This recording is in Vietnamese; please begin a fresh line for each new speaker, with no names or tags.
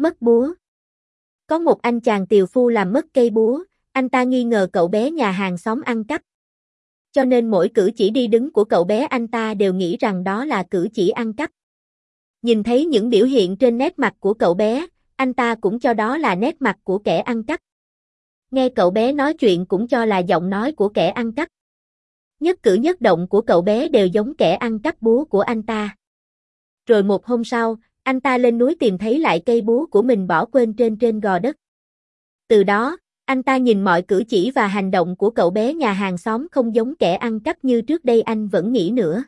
Mất búa. Có một anh chàng tiều phu làm mất cây búa, anh ta nghi ngờ cậu bé nhà hàng xóm ăn cắp. Cho nên mỗi cử chỉ đi đứng của cậu bé anh ta đều nghĩ rằng đó là cử chỉ ăn cắp. Nhìn thấy những biểu hiện trên nét mặt của cậu bé, anh ta cũng cho đó là nét mặt của kẻ ăn cắp. Nghe cậu bé nói chuyện cũng cho là giọng nói của kẻ ăn cắp. Nhất cử nhất động của cậu bé đều giống kẻ ăn cắp búa của anh ta. Rồi một hôm sau, anh ta lên núi tìm thấy lại cây búa của mình bỏ quên trên trên gò đất. Từ đó, anh ta nhìn mọi cử chỉ và hành động của cậu bé nhà hàng xóm không giống kẻ ăn cắp như trước đây anh vẫn nghĩ nữa.